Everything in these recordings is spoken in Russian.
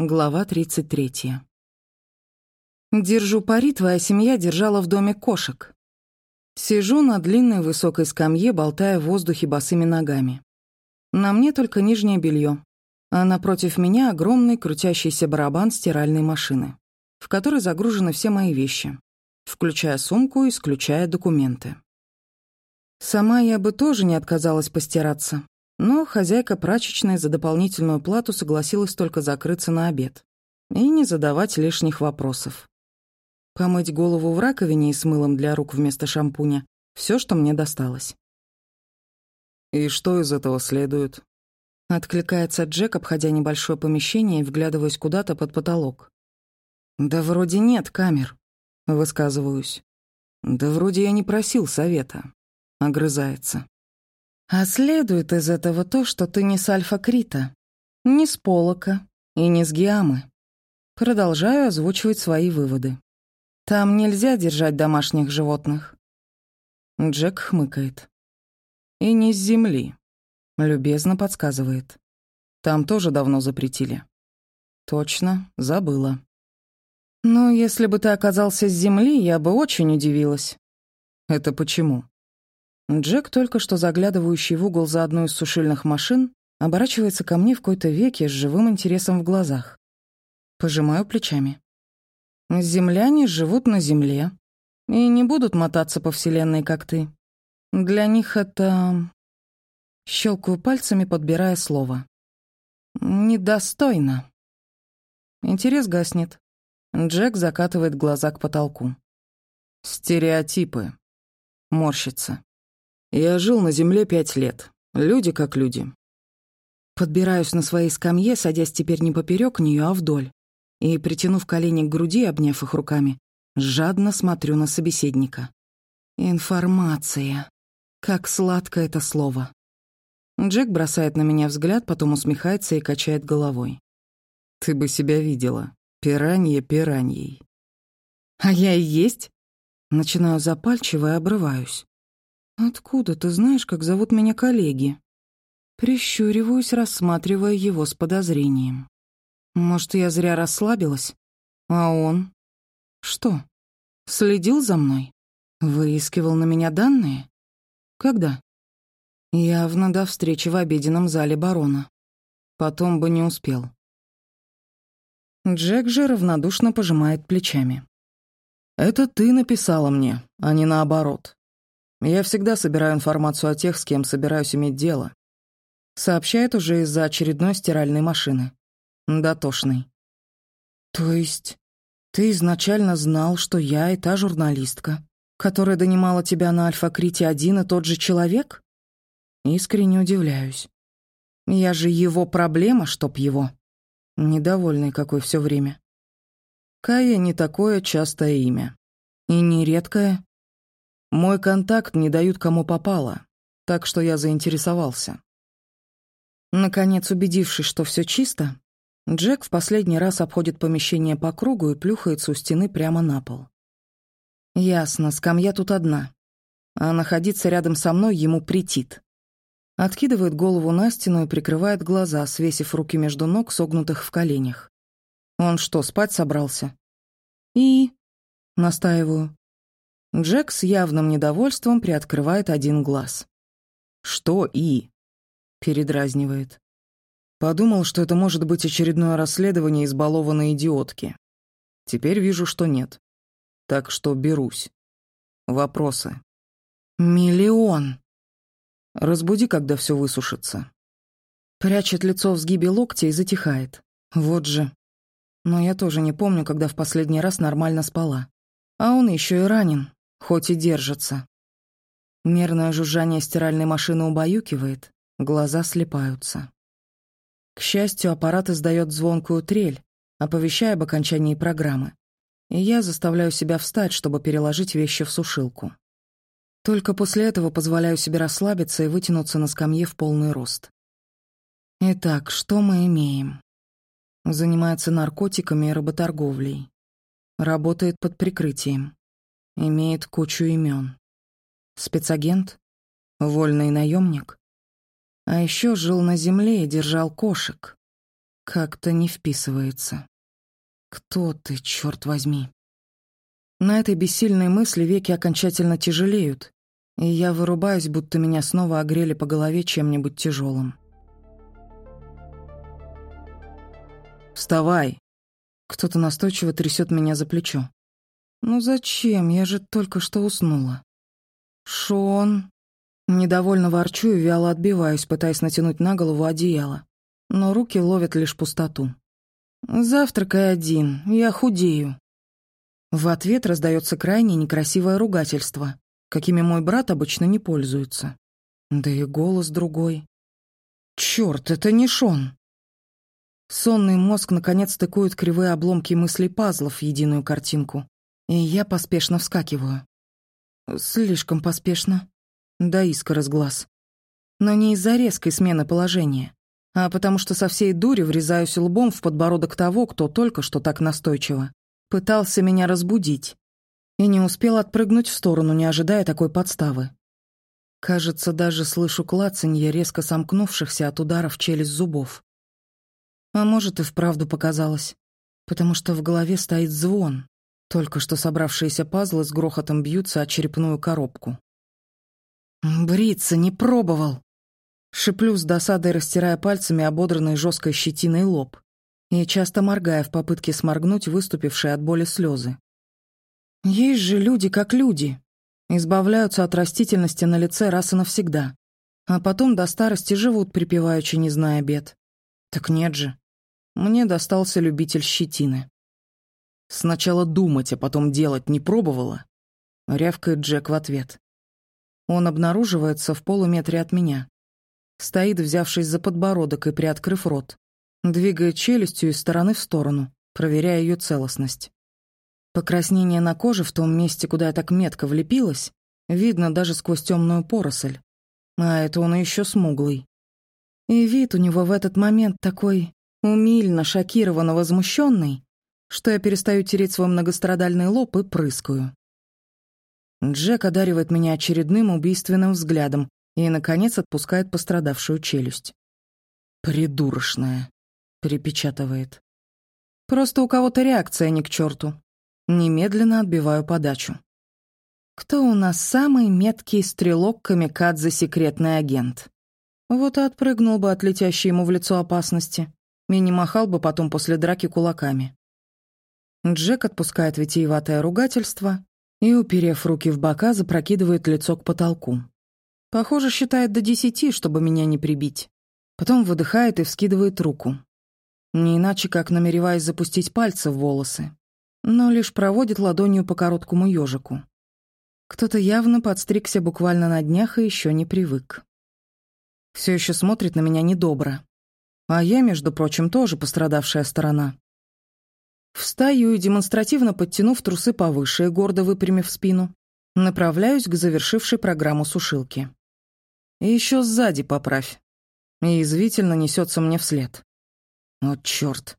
Глава 33. Держу пари, твоя семья держала в доме кошек. Сижу на длинной высокой скамье, болтая в воздухе босыми ногами. На мне только нижнее белье, а напротив меня огромный крутящийся барабан стиральной машины, в которой загружены все мои вещи, включая сумку и исключая документы. Сама я бы тоже не отказалась постираться, но хозяйка прачечной за дополнительную плату согласилась только закрыться на обед и не задавать лишних вопросов. Помыть голову в раковине и с мылом для рук вместо шампуня — все, что мне досталось. «И что из этого следует?» Откликается Джек, обходя небольшое помещение и вглядываясь куда-то под потолок. «Да вроде нет камер», — высказываюсь. «Да вроде я не просил совета», — огрызается. А следует из этого то, что ты не с Альфа-Крита, не с Полока и не с Гиамы. Продолжаю озвучивать свои выводы. Там нельзя держать домашних животных. Джек хмыкает. И не с земли. Любезно подсказывает. Там тоже давно запретили. Точно, забыла. Ну, если бы ты оказался с земли, я бы очень удивилась. Это почему? Джек, только что заглядывающий в угол за одну из сушильных машин, оборачивается ко мне в какой-то веке с живым интересом в глазах. Пожимаю плечами. Земляне живут на Земле и не будут мотаться по Вселенной, как ты. Для них это... Щелкаю пальцами, подбирая слово. Недостойно. Интерес гаснет. Джек закатывает глаза к потолку. Стереотипы. Морщится. Я жил на земле пять лет. Люди как люди. Подбираюсь на своей скамье, садясь теперь не поперек нее, а вдоль. И, притянув колени к груди, обняв их руками, жадно смотрю на собеседника. Информация. Как сладко это слово. Джек бросает на меня взгляд, потом усмехается и качает головой. Ты бы себя видела. Пиранье пираньей. А я и есть. Начинаю запальчиво и обрываюсь. «Откуда ты знаешь, как зовут меня коллеги?» Прищуриваюсь, рассматривая его с подозрением. «Может, я зря расслабилась? А он? Что? Следил за мной? Выискивал на меня данные? Когда?» Явно до встречи в обеденном зале барона. Потом бы не успел. Джек же равнодушно пожимает плечами. «Это ты написала мне, а не наоборот. Я всегда собираю информацию о тех, с кем собираюсь иметь дело. Сообщает уже из-за очередной стиральной машины. Дотошный. То есть ты изначально знал, что я и та журналистка, которая донимала тебя на Альфа-Крите один и тот же человек? Искренне удивляюсь. Я же его проблема, чтоб его. Недовольный какой все время. Кая не такое частое имя. И не редкое. Мой контакт не дают кому попало, так что я заинтересовался. Наконец, убедившись, что все чисто, Джек в последний раз обходит помещение по кругу и плюхается у стены прямо на пол. Ясно, скамья тут одна, а находиться рядом со мной ему претит. Откидывает голову на стену и прикрывает глаза, свесив руки между ног, согнутых в коленях. Он что, спать собрался? И... Настаиваю. Джек с явным недовольством приоткрывает один глаз. «Что и?» — передразнивает. Подумал, что это может быть очередное расследование избалованной идиотки. Теперь вижу, что нет. Так что берусь. Вопросы. «Миллион!» Разбуди, когда все высушится. Прячет лицо в сгибе локтя и затихает. Вот же. Но я тоже не помню, когда в последний раз нормально спала. А он еще и ранен, хоть и держится. Мерное жужжание стиральной машины убаюкивает, глаза слепаются. К счастью, аппарат издает звонкую трель, оповещая об окончании программы, и я заставляю себя встать, чтобы переложить вещи в сушилку. Только после этого позволяю себе расслабиться и вытянуться на скамье в полный рост. Итак, что мы имеем? Занимается наркотиками и работорговлей. Работает под прикрытием. Имеет кучу имен. Спецагент? Вольный наемник? А еще жил на земле и держал кошек. Как-то не вписывается. Кто ты, черт возьми? На этой бессильной мысли веки окончательно тяжелеют, и я вырубаюсь, будто меня снова огрели по голове чем-нибудь тяжелым. «Вставай!» Кто-то настойчиво трясет меня за плечо. «Ну зачем? Я же только что уснула». «Шон...» Недовольно ворчу и вяло отбиваюсь, пытаясь натянуть на голову одеяло. Но руки ловят лишь пустоту. «Завтракай один, я худею». В ответ раздается крайне некрасивое ругательство, какими мой брат обычно не пользуется. Да и голос другой. Черт, это не Шон. Сонный мозг наконец стыкует кривые обломки мыслей пазлов в единую картинку, и я поспешно вскакиваю. Слишком поспешно. Да искра с глаз. Но не из-за резкой смены положения, а потому что со всей дури врезаюсь лбом в подбородок того, кто только что так настойчиво пытался меня разбудить, и не успел отпрыгнуть в сторону, не ожидая такой подставы. Кажется, даже слышу клацанье резко сомкнувшихся от удара в челюсть зубов. А может, и вправду показалось, потому что в голове стоит звон, только что собравшиеся пазлы с грохотом бьются о черепную коробку. «Бриться не пробовал!» Шиплю с досадой, растирая пальцами ободранный жесткой щетиной лоб и часто моргая в попытке сморгнуть выступившие от боли слезы. Есть же люди как люди. Избавляются от растительности на лице раз и навсегда, а потом до старости живут припеваючи, не зная бед. Так нет же. Мне достался любитель щетины. Сначала думать, а потом делать не пробовала? Рявкает Джек в ответ. Он обнаруживается в полуметре от меня. Стоит, взявшись за подбородок и приоткрыв рот. Двигает челюстью из стороны в сторону, проверяя ее целостность. Покраснение на коже в том месте, куда я так метко влепилась, видно даже сквозь темную поросль. А это он еще смуглый. И вид у него в этот момент такой умильно, шокированно возмущенный, что я перестаю тереть свой многострадальный лоб и прыскаю. Джек одаривает меня очередным убийственным взглядом и, наконец, отпускает пострадавшую челюсть. «Придурочная», — перепечатывает. «Просто у кого-то реакция не к черту. Немедленно отбиваю подачу. Кто у нас самый меткий стрелок камикадзе секретный агент? Вот и отпрыгнул бы от летящей ему в лицо опасности и не махал бы потом после драки кулаками. Джек отпускает витиеватое ругательство и, уперев руки в бока, запрокидывает лицо к потолку. Похоже, считает до десяти, чтобы меня не прибить. Потом выдыхает и вскидывает руку. Не иначе, как намереваясь запустить пальцы в волосы но лишь проводит ладонью по короткому ежику. Кто-то явно подстригся буквально на днях и еще не привык. Все еще смотрит на меня недобро. А я, между прочим, тоже пострадавшая сторона. Встаю и, демонстративно подтянув трусы повыше гордо выпрямив спину, направляюсь к завершившей программу сушилки. И еще сзади поправь. И извительно несется мне вслед. Вот черт.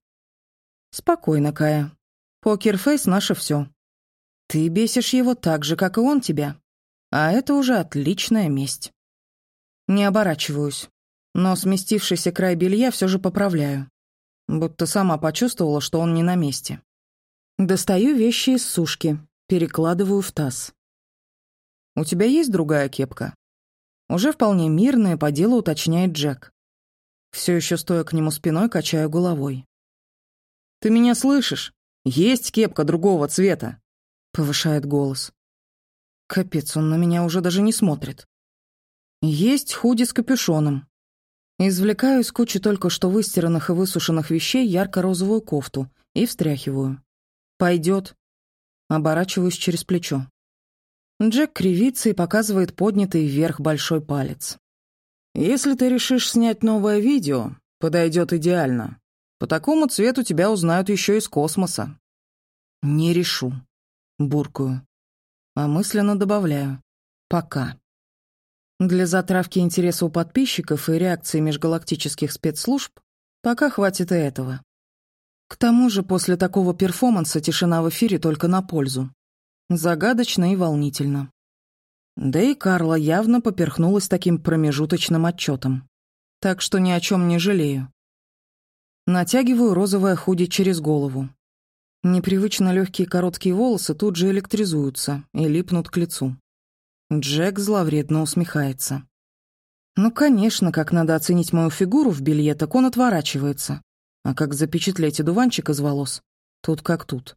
Спокойно, Кая. Покерфейс — наше все. Ты бесишь его так же, как и он тебя. А это уже отличная месть. Не оборачиваюсь, но сместившийся край белья все же поправляю. Будто сама почувствовала, что он не на месте. Достаю вещи из сушки, перекладываю в таз. «У тебя есть другая кепка?» Уже вполне мирная, по делу уточняет Джек. Все еще стоя к нему спиной, качаю головой. «Ты меня слышишь? Есть кепка другого цвета!» — повышает голос. Капец, он на меня уже даже не смотрит. Есть худи с капюшоном. Извлекаю из кучи только что выстиранных и высушенных вещей ярко-розовую кофту и встряхиваю. Пойдет. Оборачиваюсь через плечо. Джек кривится и показывает поднятый вверх большой палец. «Если ты решишь снять новое видео, подойдет идеально. По такому цвету тебя узнают еще из космоса. Не решу. Буркую. А мысленно добавляю. Пока. Для затравки интереса у подписчиков и реакции межгалактических спецслужб пока хватит и этого. К тому же после такого перформанса тишина в эфире только на пользу. Загадочно и волнительно. Да и Карла явно поперхнулась таким промежуточным отчетом. Так что ни о чем не жалею. Натягиваю розовое худи через голову. Непривычно легкие короткие волосы тут же электризуются и липнут к лицу. Джек зловредно усмехается. Ну, конечно, как надо оценить мою фигуру в белье, так он отворачивается. А как запечатлеть одуванчик из волос? Тут как тут.